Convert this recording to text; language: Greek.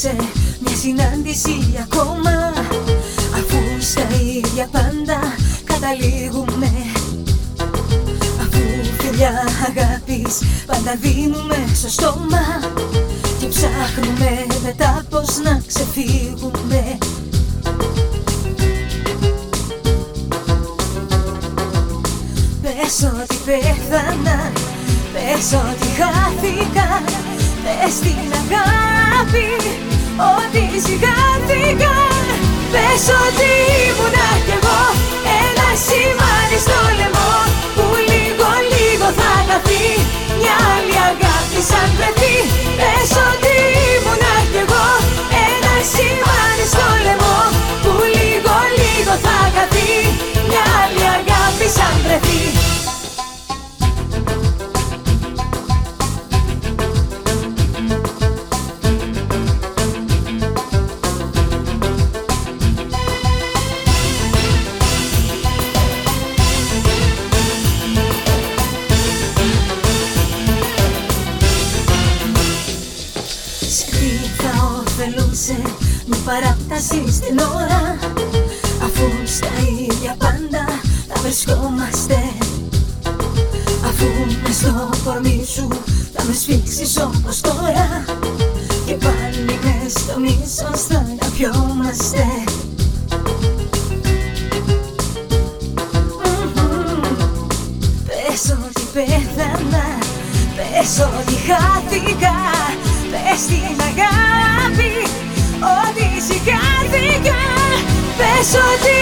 σε μια συνάντηση ακόμα. Αφού στα ίδια πάντα καταλήγουμε. Αφού φιλιά αγάπης πάντα δίνουμε στο στόμα. Και ψάχνουμε μετά πως να ξεφύγουμε. Πες ότι πέθανα, πες ότι χάθηκα Πες την αγάπη ότι σιγάθηκα Πες ότι ήμουνα κι εγώ ένα σημάδι στο λαιμό Που λίγο λίγο θα χαθεί. Μια άλλη αγάπη σαν βρεθεί Πες ότι ήμουνα κι εγώ ένα σημάδι στο λαιμό Που λίγο λίγο θα χαθεί. Μια άλλη αγάπη σαν βρεθεί θα ωφελούσε μια παράταση στην ώρα. Αφού στα ίδια πάντα θα βρισκόμαστε. Αφού μες στο κορμί σου θα με σφίξεις όπως τώρα. Και πάλι μες στο μίσος θα αναπιόμαστε. Μμμ. Πες ότι πέθανα Πες ότι χάθηκα Ότι